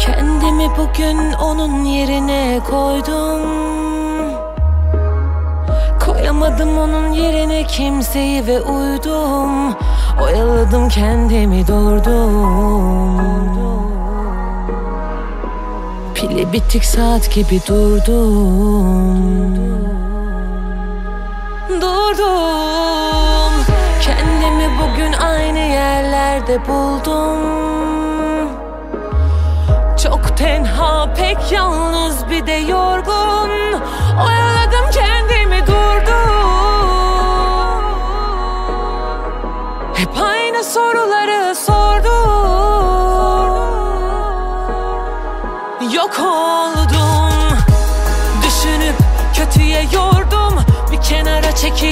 Kendimi bugün onun yerine koydum. Koyamadım onun yerine kimseyi ve uydum. Oyaladım kendimi durdum. Pili bitik saat gibi durdum. Durdum. Kendimi bugün aynı yerlerde buldum yalnız bir de yorgun. Oyaladım kendimi durdum Hep aynı soruları sordum. Yok oldum. Düşünüp kötüye yordum. Bir kenara çekilip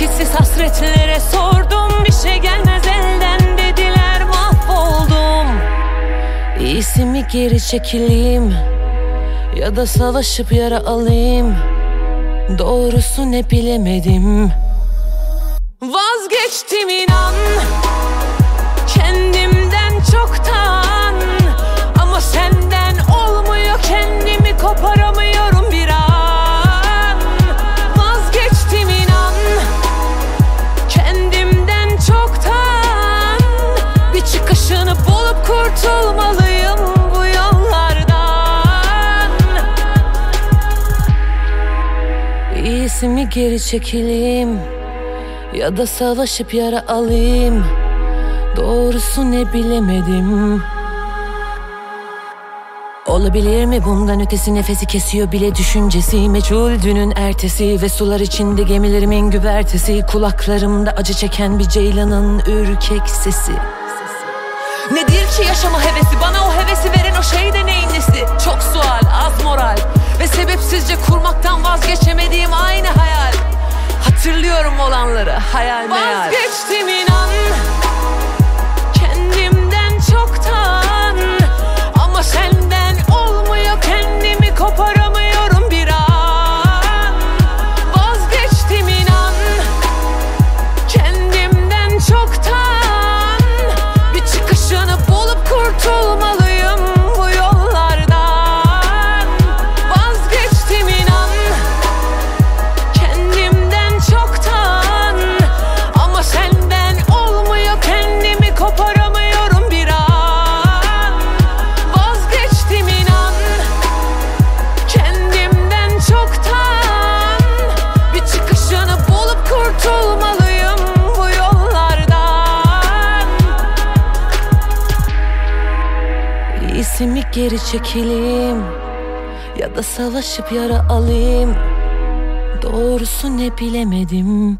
Vakitsiz hasretlere sordum Bir şey gelmez elden dediler mahvoldum. İyisi mi geri çekileyim? Ya da savaşıp yara alayım? Doğrusu ne bilemedim. Vazgeçtim inan Kendimden kurtulmalıyım bu yollardan. İyisi mi geri çekileyim? Ya da savaşıp yara alayım? Doğrusu ne bilemedim. Olabilir mi bundan ötesi? Nefesi kesiyor bile düşüncesi. Meçhul dünün ertesi ve sular içinde gemilerimin güvertesi. Kulaklarımda acı çeken bir ceylanın ürkek sesi. Nedir ki yaşama hevesi bana o hevesi veren o şey de neyin nesi? Çok sual az moral. Ve sebepsizce kurmaktan vazgeçemediğim aynı hayal. Hatırlıyorum olanları hayal meyal. Vazgeçtim İyisi geri çekileyim Ya da savaşıp yara alayım. Doğrusu ne bilemedim